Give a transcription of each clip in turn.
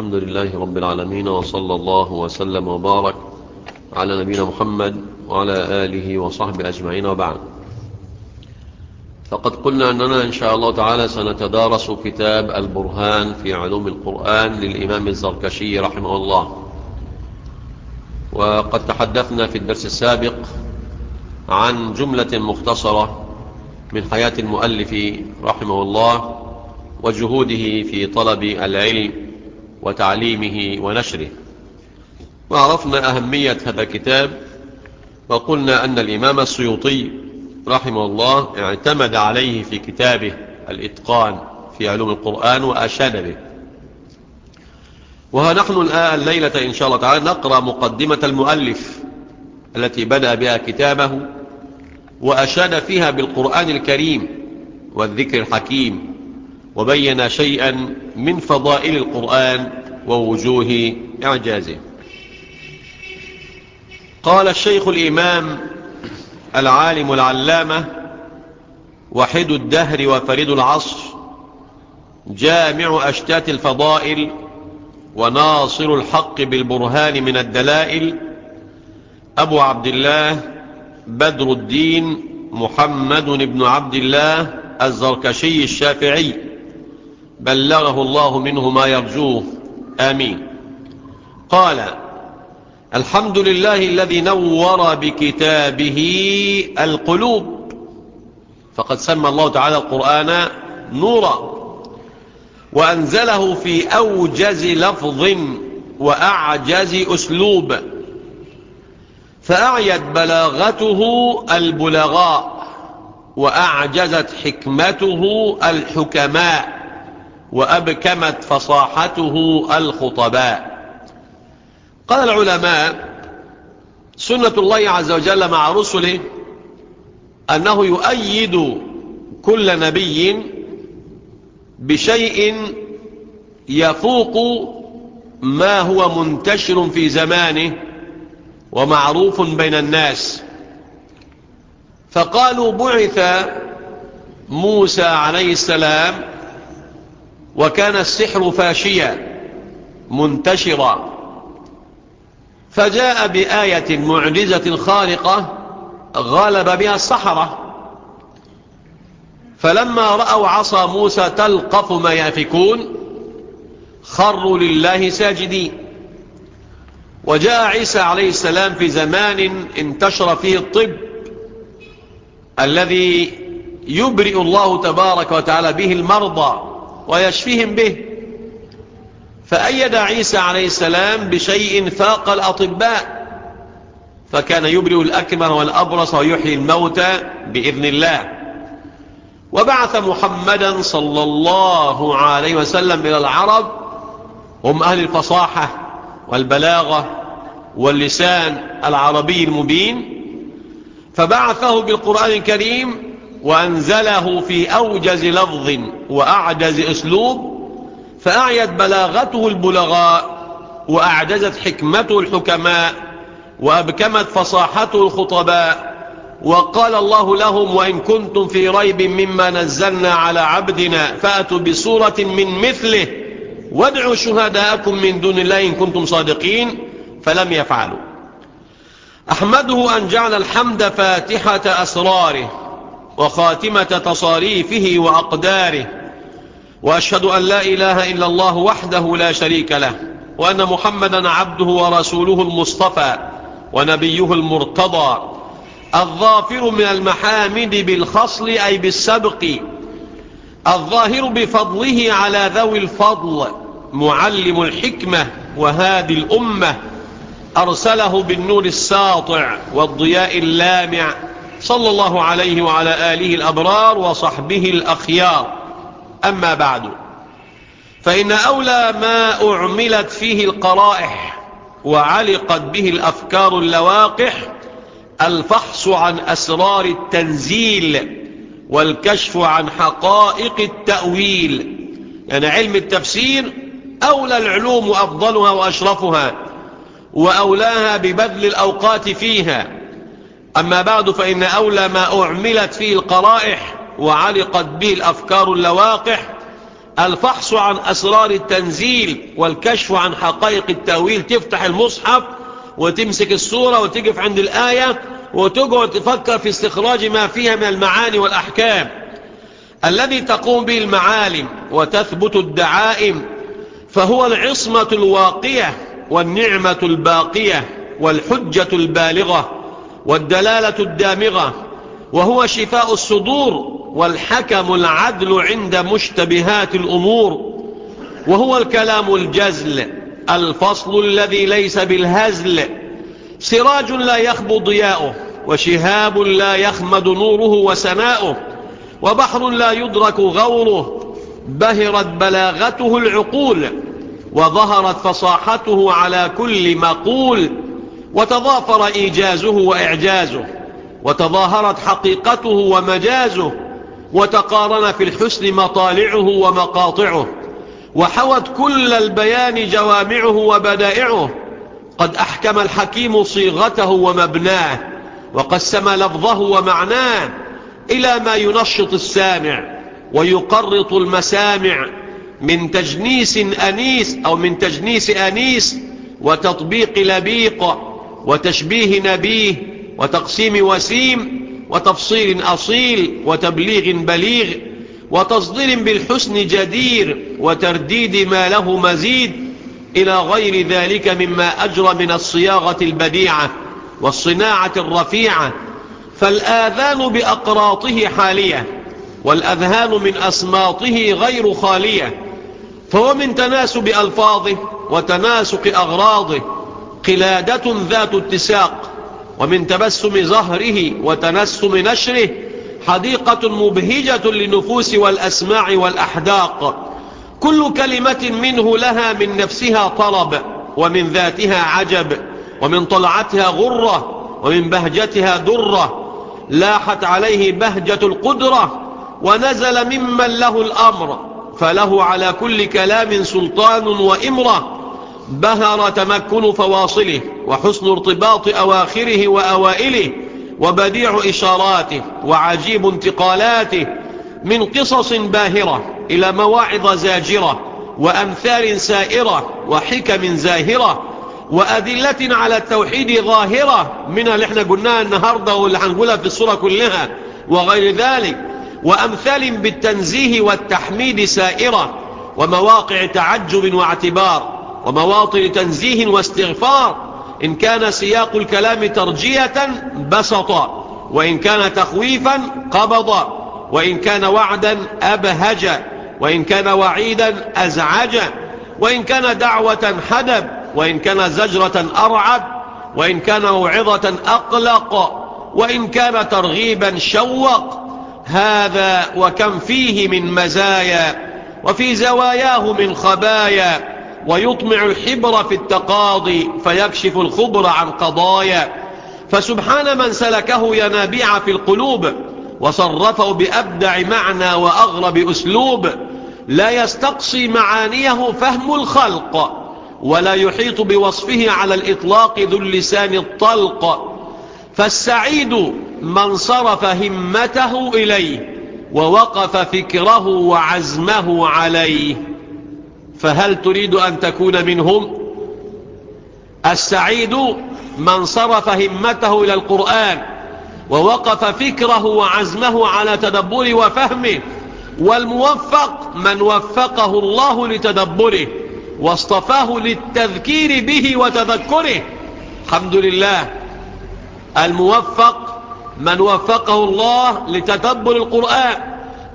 الحمد لله رب العالمين وصلى الله وسلم وبارك على نبينا محمد وعلى آله وصحبه أجمعين وبعد. فقد قلنا أننا إن شاء الله تعالى سنتدارس كتاب البرهان في علوم القرآن للإمام الزركشي رحمه الله. وقد تحدثنا في الدرس السابق عن جملة مختصرة من حياة المؤلف رحمه الله وجهوده في طلب العلم. وتعليمه ونشره. وعرفنا أهمية هذا الكتاب وقلنا أن الإمام السيوطي رحمه الله اعتمد عليه في كتابه الإتقان في علوم القرآن وأشاد به. وها نحن الآن الليلة إن شاء الله تعالى نقرأ مقدمة المؤلف التي بدأ بها كتابه وأشاد فيها بالقرآن الكريم والذكر الحكيم وبين شيئا من فضائل القرآن ووجوه إعجازه. قال الشيخ الإمام العالم العلامة وحد الدهر وفريد العصر جامع أشتات الفضائل وناصر الحق بالبرهان من الدلائل أبو عبد الله بدر الدين محمد بن عبد الله الزركشي الشافعي. بلغه الله منه ما يرجوه. آمين. قال الحمد لله الذي نور بكتابه القلوب. فقد سمى الله تعالى القرآن نورا. وأنزله في أوجز لفظ وأعجز أسلوب. فأعيت بلاغته البلغاء وأعجزت حكمته الحكماء. وأبكمت فصاحته الخطباء. قال العلماء سنة الله عز وجل مع رسله أنه يؤيد كل نبي بشيء يفوق ما هو منتشر في زمانه ومعروف بين الناس. فقالوا بعث موسى عليه السلام وكان السحر فاشيا منتشرا. فجاء بآية معجزة خارقة غلب بها السحرة فلما رأوا عصا موسى تلقف ما يافكون خروا لله ساجدين. وجاء عيسى عليه السلام في زمان انتشر فيه الطب الذي يبرئ الله تبارك وتعالى به المرضى. ويشفيهم به. فأيد عيسى عليه السلام بشيء فاق الأطباء؟ فكان يبرئ الأكمر والأبرص ويحيي الموتى بإذن الله. وبعث محمدا صلى الله عليه وسلم إلى العرب هم أهل الفصاحة والبلاغة واللسان العربي المبين. فبعثه بالقرآن الكريم وأنزله في أوجز لفظ وأعجز أسلوب فأعيت بلاغته البلغاء وأعجزت حكمته الحكماء وأبكمت فصاحته الخطباء. وقال الله لهم وإن كنتم في ريب مما نزلنا على عبدنا فأتوا بصورة من مثله وادعوا شهداءكم من دون الله إن كنتم صادقين فلم يفعلوا. أحمده أن جعل الحمد فاتحة أسراره وخاتمة تصاريفه وأقداره وأشهد أن لا إله إلا الله وحده لا شريك له وأن محمدا عبده ورسوله المصطفى ونبيه المرتضى الظافر من المحامد بالخصل أي بالسبق الظاهر بفضله على ذوي الفضل معلم الحكمة وهادي الأمة أرسله بالنور الساطع والضياء اللامع صلى الله عليه وعلى آله الأبرار وصحبه الأخيار. أما بعد فإن أولى ما أعملت فيه القرائح وعلقت به الأفكار اللواقح الفحص عن أسرار التنزيل والكشف عن حقائق التأويل. يعني علم التفسير أولى العلوم وأفضلها وأشرفها وأولاها ببذل الأوقات فيها. أما بعد فإن أولى ما أعملت فيه القرائح وعلقت به الأفكار اللواقح الفحص عن أسرار التنزيل والكشف عن حقائق التأويل تفتح المصحف وتمسك السورة وتقف عند الآية وتقعد تفكر في استخراج ما فيها من المعاني والأحكام. الذي تقوم به المعالم وتثبت الدعائم فهو العصمة الواقية والنعمة الباقية والحجة البالغة. والدلالة الدامغة وهو شفاء الصدور والحكم العدل عند مشتبهات الأمور وهو الكلام الجزل الفصل الذي ليس بالهزل سراج لا يخبو ضياؤه وشهاب لا يخمد نوره وسناؤه وبحر لا يدرك غوره بهرت بلاغته العقول وظهرت فصاحته على كل مقول وتضافر إيجازه وإعجازه وتظاهرت حقيقته ومجازه وتقارن في الحسن مطالعه ومقاطعه وحوت كل البيان جوامعه وبدائعه. قد أحكم الحكيم صيغته ومبناه وقسم لفظه ومعناه إلى ما ينشط السامع ويقرط المسامع من تجنيس أنيس أو من تجنيس أنيس وتطبيق لبيق وتشبيه نبيه وتقسيم وسيم وتفصيل أصيل وتبليغ بليغ وتصدير بالحسن جدير وترديد ما له مزيد إلى غير ذلك مما أجرى من الصياغة البديعة والصناعة الرفيعة. فالآذان بأقراطه حالية والأذهان من أسماطه غير خالية فهو من تناسب ألفاظه وتناسق أغراضه قلادة ذات اتساق ومن تبسم ظهره وتنسم نشره حديقة مبهجة للنفوس والأسماع والأحداق. كل كلمة منه لها من نفسها طلب ومن ذاتها عجب ومن طلعتها غرة ومن بهجتها درة. لاحت عليه بهجة القدرة ونزل ممن له الأمر فله على كل كلام سلطان وإمرة. بهر تمكن فواصله وحسن ارتباط أواخره وأوائله وبديع إشاراته وعجيب انتقالاته من قصص باهرة إلى مواعظ زاجرة وأمثال سائرة وحكم زاهرة وأدلة على التوحيد ظاهرة من اللي إحنا قلناها النهاردة واللي هنقولها في الصورة كلها وغير ذلك وأمثال بالتنزيه والتحميد سائرة ومواقع تعجب واعتبار. ومواطن تنزيه واستغفار. إن كان سياق الكلام ترجية بسط وإن كان تخويفا قبض وإن كان وعدا أبهج وإن كان وعيدا أزعج وإن كان دعوة حدب. وإن كان زجرة أرعب. وإن كان موعظة أقلق. وإن كان ترغيبا شوق. هذا وكم فيه من مزايا. وفي زواياه من خبايا. ويطمع الحبر في التقاضي فيكشف الخبر عن قضايا. فسبحان من سلكه ينابيع في القلوب وصرفه بأبدع معنى وأغرب أسلوب. لا يستقصي معانيه فهم الخلق ولا يحيط بوصفه على الإطلاق ذو اللسان الطلق. فالسعيد من صرف همته إليه ووقف فكره وعزمه عليه. فهل تريد أن تكون منهم؟ السعيد من صرف همته إلى القرآن ووقف فكره وعزمه على تدبره وفهمه والموفق من وفقه الله لتدبره واصطفاه للتذكير به وتذكره. الحمد لله. الموفق من وفقه الله لتدبر القرآن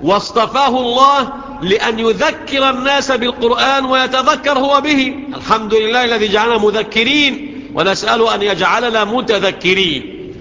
واصطفاه الله لأن يذكر الناس بالقرآن ويتذكر هو به. الحمد لله الذي جعلنا مذكرين ونسأل أن يجعلنا متذكرين.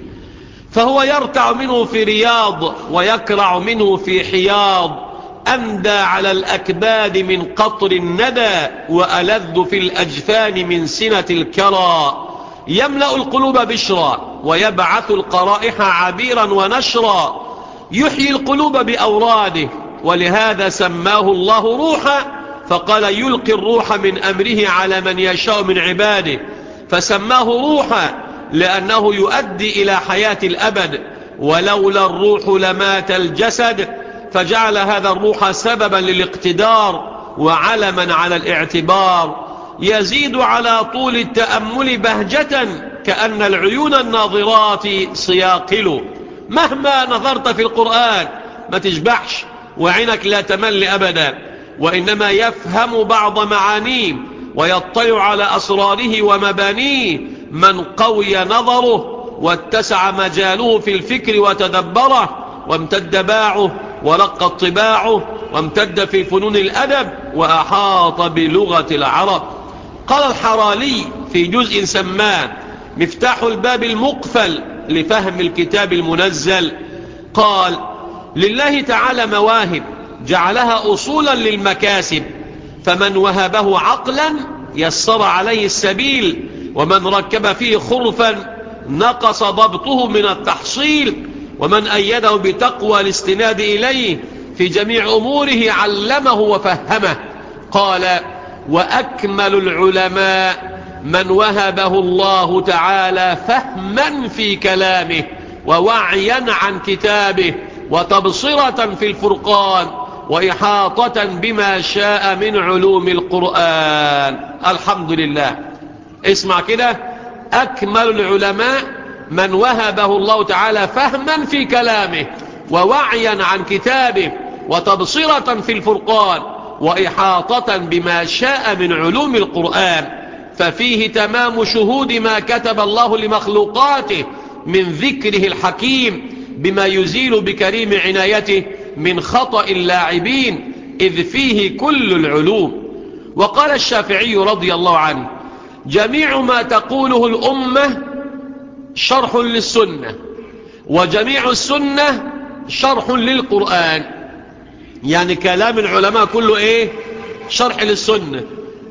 فهو يرتع منه في رياض ويكرع منه في حياض. أندى على الأكباد من قطر الندى وألذ في الأجفان من سنة الكرى. يملأ القلوب بشرا ويبعث القرائح عبيرا ونشرا يحيي القلوب بأوراده ولهذا سماه الله روحا فقال يلقي الروح من أمره على من يشاء من عباده. فسماه روحا لأنه يؤدي إلى حياة الأبد. ولولا الروح لمات الجسد فجعل هذا الروح سببا للاقتدار وعلما على الاعتبار. يزيد على طول التأمل بهجة كأن العيون الناظرات صياقل مهما نظرت في القرآن ما تشبعش. وعينك لا تمل أبدا وإنما يفهم بعض معانيه ويطلع على أسراره ومبانيه من قوي نظره واتسع مجاله في الفكر وتدبره وامتد باعه ورق طباعه وامتد في فنون الأدب وأحاط بلغة العرب. قال الحرالي في جزء سماه مفتاح الباب المقفل لفهم الكتاب المنزل. قال لله تعالى مواهب جعلها أصولا للمكاسب فمن وهبه عقلا يسر عليه السبيل ومن ركب فيه خرفا نقص ضبطه من التحصيل ومن أيده بتقوى الاستناد إليه في جميع أموره علمه وفهمه. قال وأكمل العلماء من وهبه الله تعالى فهما في كلامه ووعيا عن كتابه وتبصرة في الفرقان وإحاطة بما شاء من علوم القرآن. الحمد لله. اسمع كده. أكمل العلماء من وهبه الله تعالى فهما في كلامه ووعيا عن كتابه وتبصرة في الفرقان وإحاطة بما شاء من علوم القرآن. ففيه تمام شهود ما كتب الله لمخلوقاته من ذكره الحكيم بما يزيل بكريم عنايته من خطأ اللاعبين إذ فيه كل العلوم. وقال الشافعي رضي الله عنه جميع ما تقوله الأمة شرح للسنة وجميع السنة شرح للقرآن. يعني كلام العلماء كله إيه؟ شرح للسنة.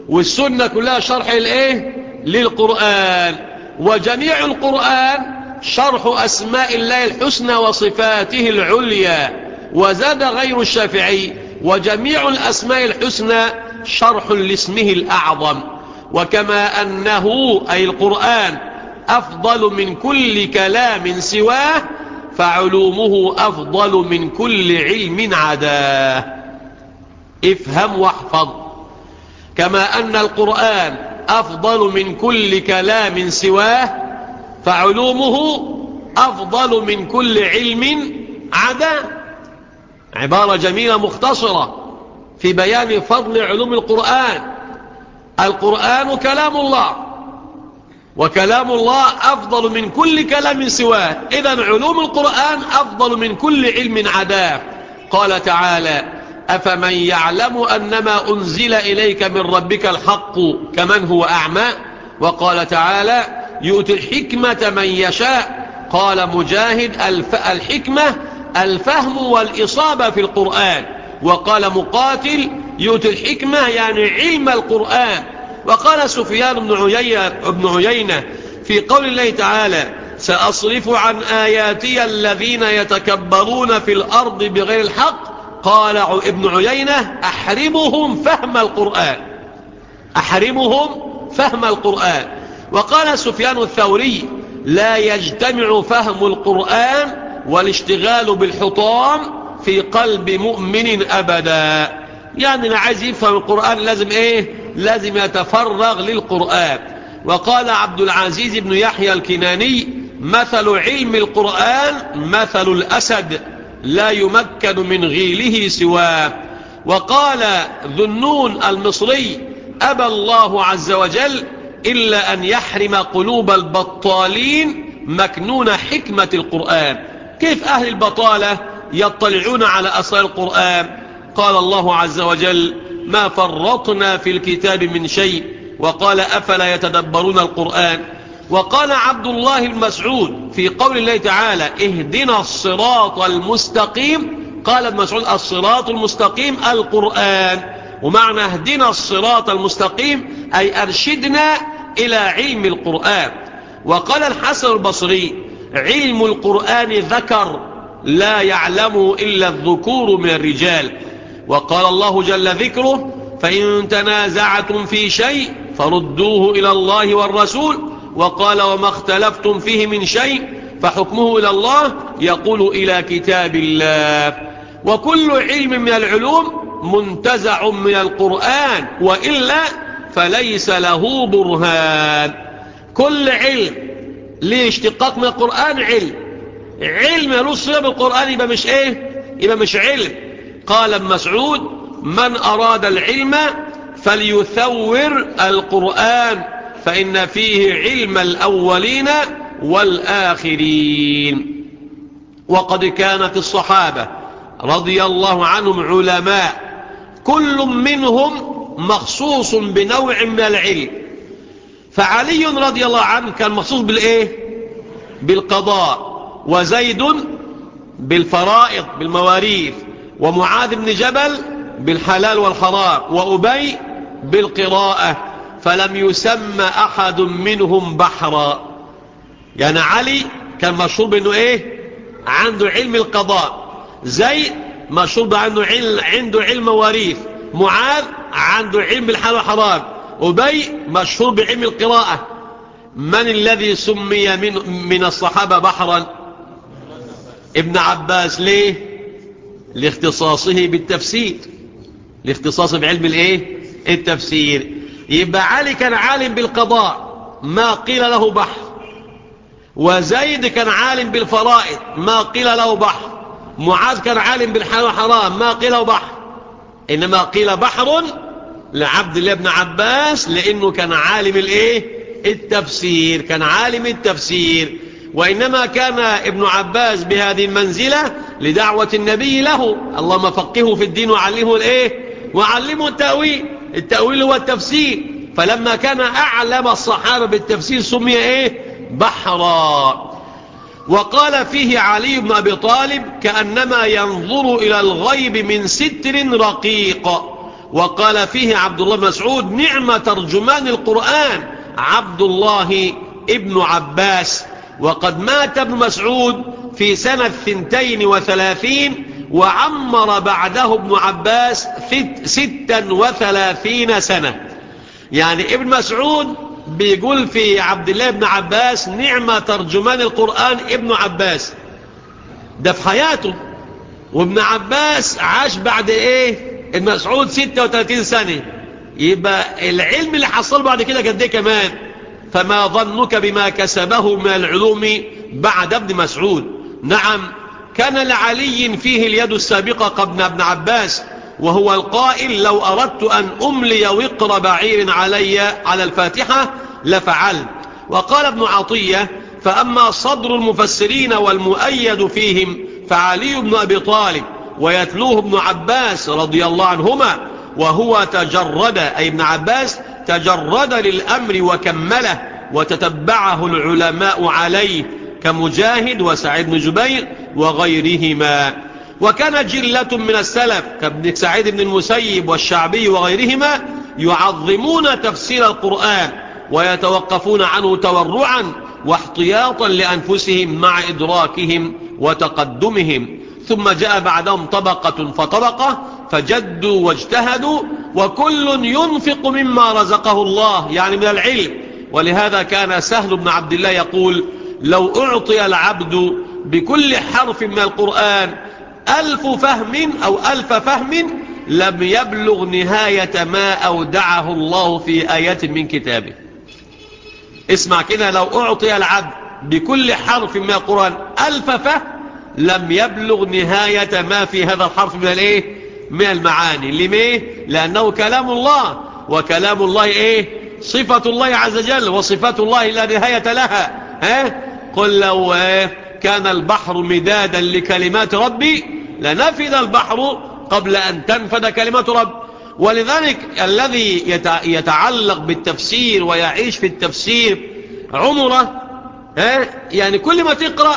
والسنة كلها شرح الايه للقرآن. وجميع القرآن شرح أسماء الله الحسنى وصفاته العليا وزاد غير الشافعي وجميع الأسماء الحسنى شرح لاسمه الأعظم. وكما أنه أي القرآن أفضل من كل كلام سواه فعلومه أفضل من كل علم عداه. افهم واحفظ. كما أن القرآن أفضل من كل كلام سواه فعلومه أفضل من كل علم عداه عبارة جميلة مختصرة في بيان فضل علوم القرآن. القرآن كلام الله وكلام الله أفضل من كل كلام سواه. إذا علوم القرآن أفضل من كل علم عداه قال تعالى أفمن يعلم أنما أنزل إليك من ربك الحق كمن هو أعمى؟ وقال تعالى يؤتي الحكمة من يشاء. قال مجاهد الف الحكمة الفهم والإصابة في القرآن. وقال مقاتل يؤتي الحكمة يعني علم القرآن. وقال سفيان بن عيينة, بن عيينة في قول الله تعالى سأصرف عن آياتي الذين يتكبرون في الأرض بغير الحق قال ابن عيينة أحرمهم فهم القرآن أحرمهم فهم القرآن. وقال سفيان الثوري لا يجتمع فهم القرآن والاشتغال بالحطام في قلب مؤمن أبدا. يعني اللي عايز يفهم القرآن لازم إيه؟ لازم يتفرغ للقرآن. وقال عبد العزيز بن يحيى الكناني مثل علم القرآن مثل الأسد لا يمكن من غيله سواه. وقال ذنون المصري أبى الله عز وجل إلا أن يحرم قلوب البطالين مكنون حكمة القرآن. كيف أهل البطالة يطلعون على أسرار القرآن؟ قال الله عز وجل ما فرطنا في الكتاب من شيء وقال أفلا يتدبرون القرآن? وقال عبد الله المسعود في قول الله تعالى اهدنا الصراط المستقيم قال ابن مسعود الصراط المستقيم القرآن ومعنى اهدنا الصراط المستقيم أي أرشدنا إلى علم القرآن. وقال الحسن البصري علم القرآن ذكر لا يعلمه إلا الذكور من الرجال. وقال الله جل ذكره فإن تنازعتم في شيء فردوه إلى الله والرسول. وقال وما اختلفتم فيه من شيء فحكمه إلى الله يقول إلى كتاب الله. وكل علم من العلوم منتزع من القرآن وإلا فليس له برهان. كل علم ليه اشتقاق من القرآن علم. علم يلوص صلة بالقرآن يبقى مش إيه؟ يبقى مش علم. قال ابن مسعود من أراد العلم فليثور القرآن فإن فيه علم الأولين والآخرين. وقد كانت الصحابة رضي الله عنهم علماء كل منهم مخصوص بنوع من العلم. فعلي رضي الله عنه كان مخصوص بالإيه؟ بالقضاء. وزيد بالفرائض بالمواريث. ومعاذ بن جبل بالحلال والحرام. وأبي بالقراءة. فلم يسمى أحد منهم بحرا. يعني علي كان مشهور بأنه إيه؟ عنده علم القضاء. زيد مشهور بأنه عنده علم مواريث. معاذ عنده علم الحلال والحرام. أبي مشهور بعلم القراءة. من الذي سمي من, من الصحابة بحرا؟ ابن عباس. ليه؟ لاختصاصه بالتفسير. لاختصاصه بعلم الايه؟ التفسير. يبقى علي كان عالم بالقضاء. ما قيل له بحر. وزيد كان عالم بالفرائض. ما قيل له بحر. معاذ كان عالم بالحلال والحرام. ما قيل له بحر. إنما قيل بحر لعبد الله بن عباس لأنه كان عالم الإيه؟ التفسير كان عالم التفسير. وإنما كان ابن عباس بهذه المنزلة لدعوة النبي له. اللهم فقهه في الدين وعلمه الإيه؟ وعلمه التأويل. التأويل هو التفسير. فلما كان أعلم الصحابة بالتفسير سمي إيه؟ بحرا. وقال فيه علي بن أبي طالب كأنما ينظر إلى الغيب من ستر رقيق. وقال فيه عبد الله مسعود نعم ترجمان القرآن عبد الله ابن عباس. وقد مات ابن مسعود في سنة ثنتين وثلاثين وعمر بعده ابن عباس ستا وثلاثين سنة. يعني ابن مسعود بيقول في عبد الله بن عباس نعمة ترجمان القرآن ابن عباس. ده في حياته. وابن عباس عاش بعد إيه؟ المسعود 36 سنة. يبقى العلم اللي حصل بعد كده قد إيه كمان؟ فما ظنك بما كسبه من العلوم بعد ابن مسعود. نعم كان لعلي فيه اليد السابقة قبل ابن عباس. وهو القائل لو أردت أن أملي وقر بعير علي على الفاتحة لفعلت. وقال ابن عطية فأما صدر المفسرين والمؤيد فيهم فعلي بن أبي طالب ويتلوه ابن عباس رضي الله عنهما وهو تجرد أي ابن عباس تجرد للأمر وكمله وتتبعه العلماء عليه كمجاهد وسعيد بن جبير وغيرهما. وكان جلة من السلف كابن سعيد بن المسيب والشعبي وغيرهما يعظمون تفسير القرآن ويتوقفون عنه تورعا واحتياطا لأنفسهم مع إدراكهم وتقدمهم. ثم جاء بعدهم طبقة فطبقة فجدوا واجتهدوا وكل ينفق مما رزقه الله يعني من العلم. ولهذا كان سهل بن عبد الله يقول لو أعطي العبد بكل حرف من القرآن ألف فهم أو ألف فهم لم يبلغ نهاية ما أودعه الله في آية من كتابه. اسمع كده لو أعطي العبد بكل حرف من القرآن ألف فهم لم يبلغ نهاية ما في هذا الحرف من الإيه؟ من المعاني. لميه لأنه كلام الله. وكلام الله إيه؟ صفة الله عز وجل وصفات الله لا نهاية لها. ها؟ قل لو كان البحر مدادا لكلمات ربي لنفذ البحر قبل أن تنفذ كلمات رب. ولذلك الذي يتعلق بالتفسير ويعيش في التفسير عمره يعني كل ما تقرأ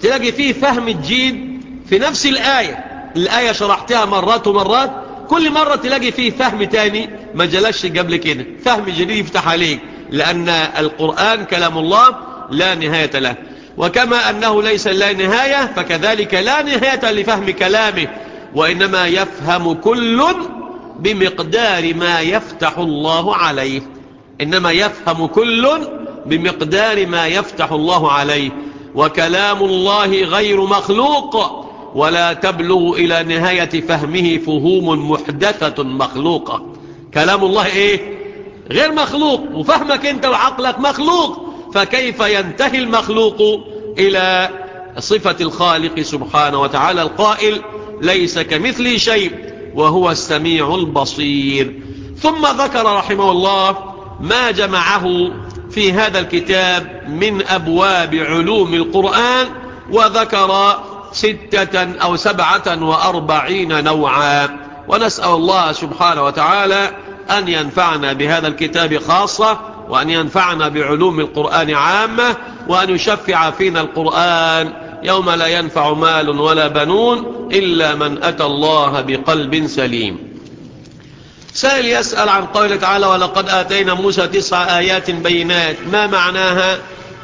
تلاقي فيه فهم جديد في نفس الآية. الآية شرحتها مرات ومرات كل مرة تلاقي فيه فهم تاني ما جلش قبل كده. فهم جديد يفتح عليك لأن القرآن كلام الله لا نهاية له. وكما أنه ليس لا نهاية فكذلك لا نهاية لفهم كلامه وإنما يفهم كل بمقدار ما يفتح الله عليه. إنما يفهم كل بمقدار ما يفتح الله عليه. وكلام الله غير مخلوق ولا تبلغ إلى نهاية فهمه فهوم محدثة مخلوقة. كلام الله إيه؟ غير مخلوق وفهمك أنت وعقلك مخلوق. فكيف ينتهي المخلوق إلى صفة الخالق سبحانه وتعالى القائل ليس كمثل شيء وهو السميع البصير. ثم ذكر رحمه الله ما جمعه في هذا الكتاب من أبواب علوم القرآن وذكر ستة أو سبعة وأربعين نوعا. ونسأل الله سبحانه وتعالى أن ينفعنا بهذا الكتاب خاصة وأن ينفعنا بعلوم القرآن عامة وأن يشفع فينا القرآن. يوم لا ينفع مال ولا بنون إلا من أتى الله بقلب سليم. سائل يسأل عن قوله تعالى ولقد آتينا موسى تسع آيات بينات. ما معناها؟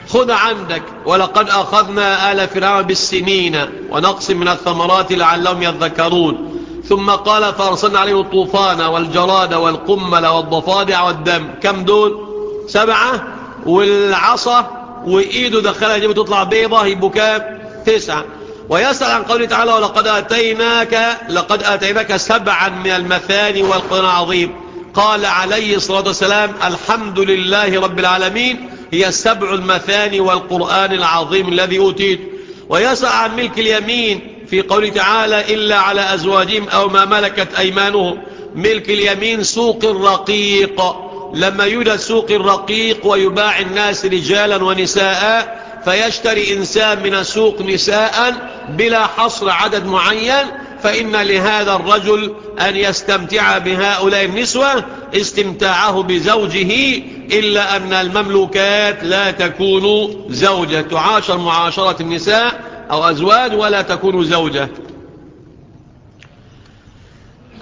خذ عندك. ولقد أخذنا آل فرعون بالسنين ونقص من الثمرات لعلهم يذكرون. ثم قال فأرسلنا عليهم الطوفان والجراد والقمل والضفادع والدم. كم دول؟ سبعة والعصا وإيده دخلها يجب تطلع بيضة يبقوا كام تسعة. ويسأل عن قوله تعالى ولقد آتيناك لقد آتيناك سبعا من المثاني والقرآن العظيم قال عليه الصلاة والسلام الحمد لله رب العالمين هي السبع المثاني والقرآن العظيم الذي أوتيت ويسأل عن ملك اليمين في قوله تعالى إلا على أزواجهم أو ما ملكت أيمانهم ملك اليمين سوق الرقيق لما يوجد سوق الرقيق ويباع الناس رجالا ونساء فيشتري إنسان من السوق نساء بلا حصر عدد معين فإن لهذا الرجل أن يستمتع بهؤلاء النسوة استمتاعه بزوجه إلا أن المملوكات لا تكون زوجة. تعاشر معاشرة النساء أو أزواج ولا تكون زوجة.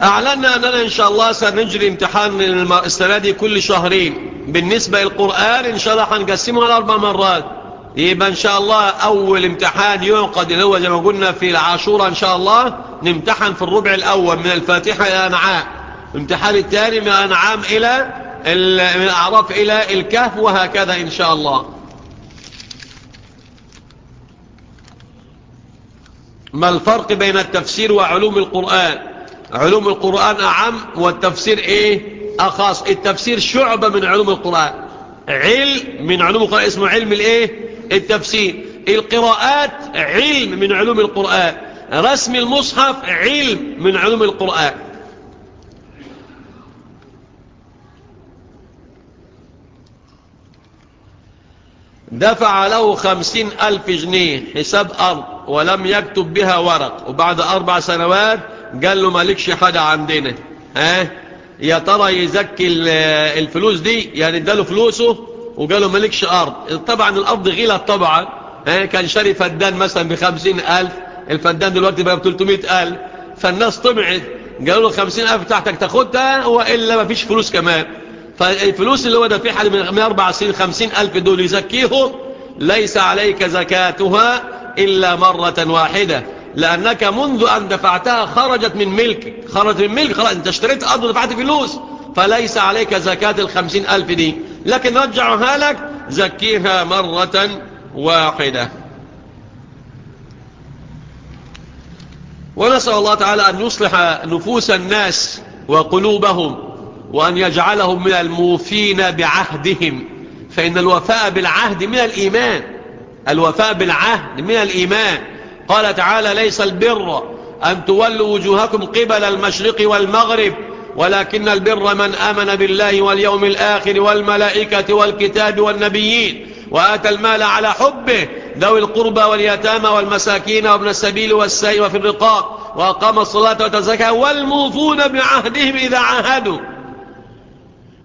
أعلنا أننا إن شاء الله سنجري امتحان السنة دي كل شهرين. بالنسبة للقرآن إن شاء الله هنقسمه على أربع مرات. يبقى إن شاء الله أول امتحان يعقد اللي هو زي ما قلنا في العاشورة إن شاء الله. نمتحن في الربع الأول من الفاتحة إلى أنعام الامتحان الثاني من أنعام إلى من الأعراف إلى الكهف وهكذا إن شاء الله. ما الفرق بين التفسير وعلوم القرآن؟ علوم القرآن أعم والتفسير إيه؟ أخاص. التفسير شعبة من علوم القرآن. علم من علوم القرآن. اسمه علم الإيه؟ التفسير. القراءات علم من علوم القرآن. رسم المصحف علم من علوم القرآن. دفع له خمسين ألف جنيه حساب أرض ولم يكتب بها ورق. وبعد أربع سنوات قال له مالكش حاجة عندنا ها؟ يا ترى يزكي الفلوس دي؟ يعني اداله فلوسه وقال له مالكش أرض. طبعا الأرض غلت طبعا. ها؟ كان شاري فدان مثلا بخمسين ألف. الفدان دلوقتي بقى بتلتمائة ألف. فالناس طمعت قالوا له خمسين ألف تحتك تاخدها وإلا ما فيش فلوس كمان. فالفلوس اللي هو دافعها من أربع سنين خمسين ألف دول يزكيهم. ليس عليك زكاتها إلا مرة واحدة. لأنك منذ أن دفعتها خرجت من ملكك. خرجت من ملك خلاص أنت اشتريت أرض ودفعت فلوس. فليس عليك زكاة الخمسين ألف دي لكن رجعها لك زكيها مرة واحدة. ونسأل الله تعالى أن يصلح نفوس الناس وقلوبهم وأن يجعلهم من الموفين بعهدهم. فإن الوفاء بالعهد من الإيمان. الوفاء بالعهد من الإيمان. قال تعالى ليس البر أن تولوا وجوهكم قبل المشرق والمغرب ولكن البر من آمن بالله واليوم الآخر والملائكة والكتاب والنبيين وآتى المال على حبه ذوي القربى واليتامى والمساكين وابن السبيل والسائل وفي الرقاب وأقام الصلاة وتزكى والموفون بعهدهم إذا عاهدوا.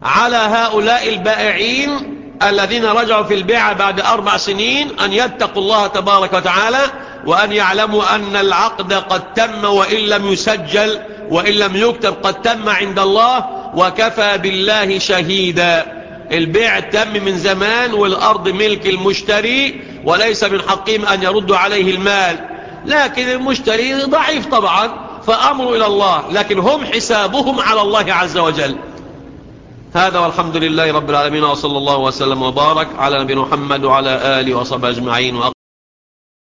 على هؤلاء البائعين الذين رجعوا في البيع بعد أربع سنين أن يتقوا الله تبارك وتعالى وأن يعلموا أن العقد قد تم وإن لم يسجل وإن لم يكتب قد تم عند الله وكفى بالله شهيدا. البيع تم من زمان والأرض ملك المشتري وليس من حقهم أن يردوا عليه المال. لكن المشتري ضعيف طبعا فأمر إلى الله لكن هم حسابهم على الله عز وجل. هذا والحمد لله رب العالمين وصلى الله وسلم وبارك على نبينا محمد وعلى آله وصحبه أجمعين.